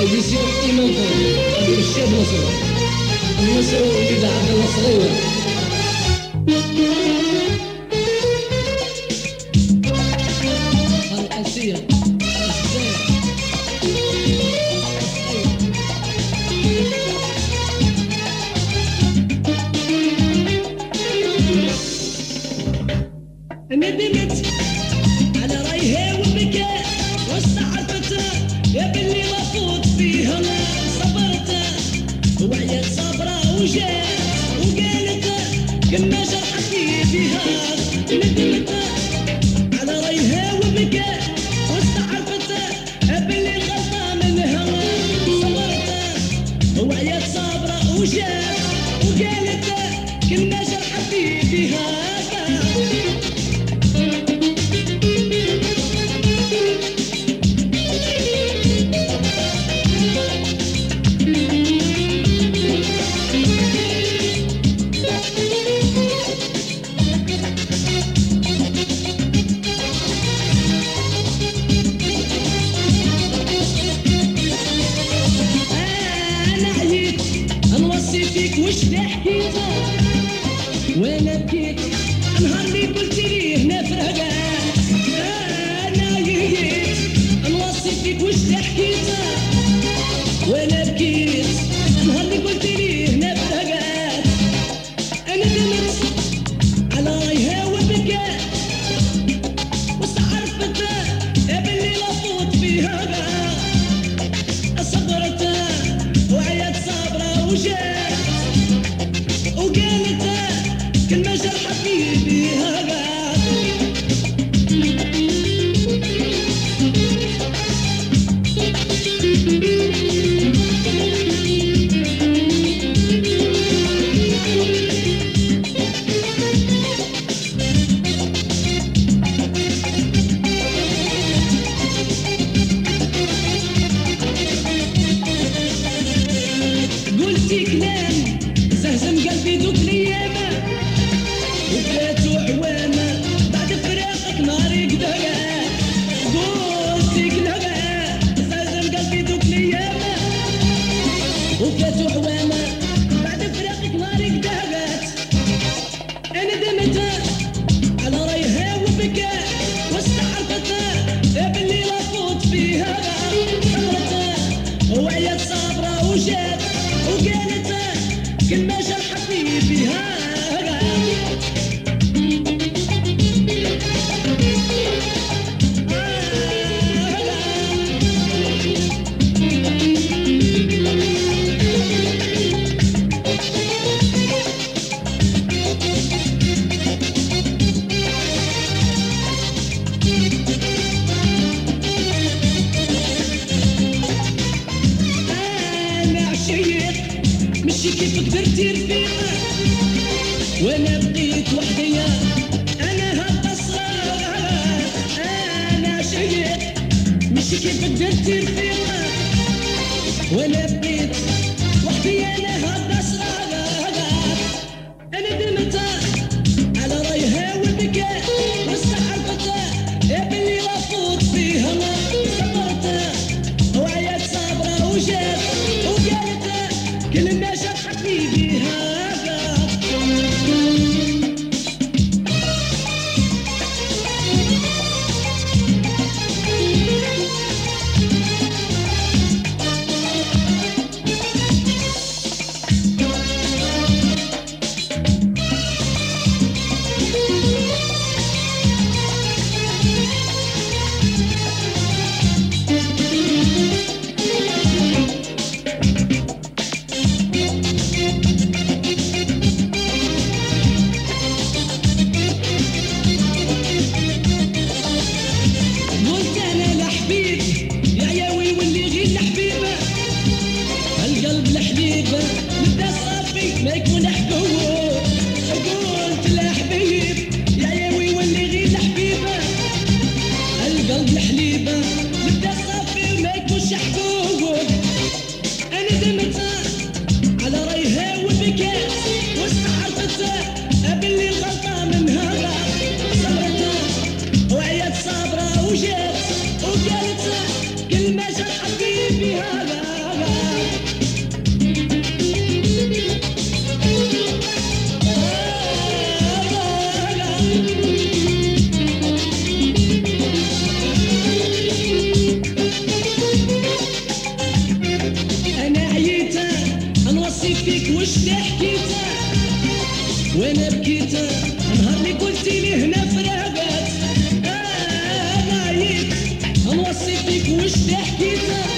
اديسيون ايمان فوق غادي الشاب نصر النصر وليد عبد الله صغير القاسية bouger. فيك وش حكيت وأنا بكيت نهار اللي قلت لي هنا فرقات أنا عييت نوصي فيك وش حكيت وأنا بكيت نهار اللي قلت لي هنا فرقات أنا دمت على رايها وبكات واستعرفت يا بلي لفوت فيها صبرت وعيت صابرة وجات incikler can measure happiness. كيف قدرتي رفيقة وأنا بقيت وحدي. أنا هالقصرة أنا عشيت مشي كيف قدرتي رفيقة وأنا بقيت وحدي. أنا هالقصرة أنا دمت على رايها وبكى واستعرفت يا بلي لفوت فيها você ficou espertita.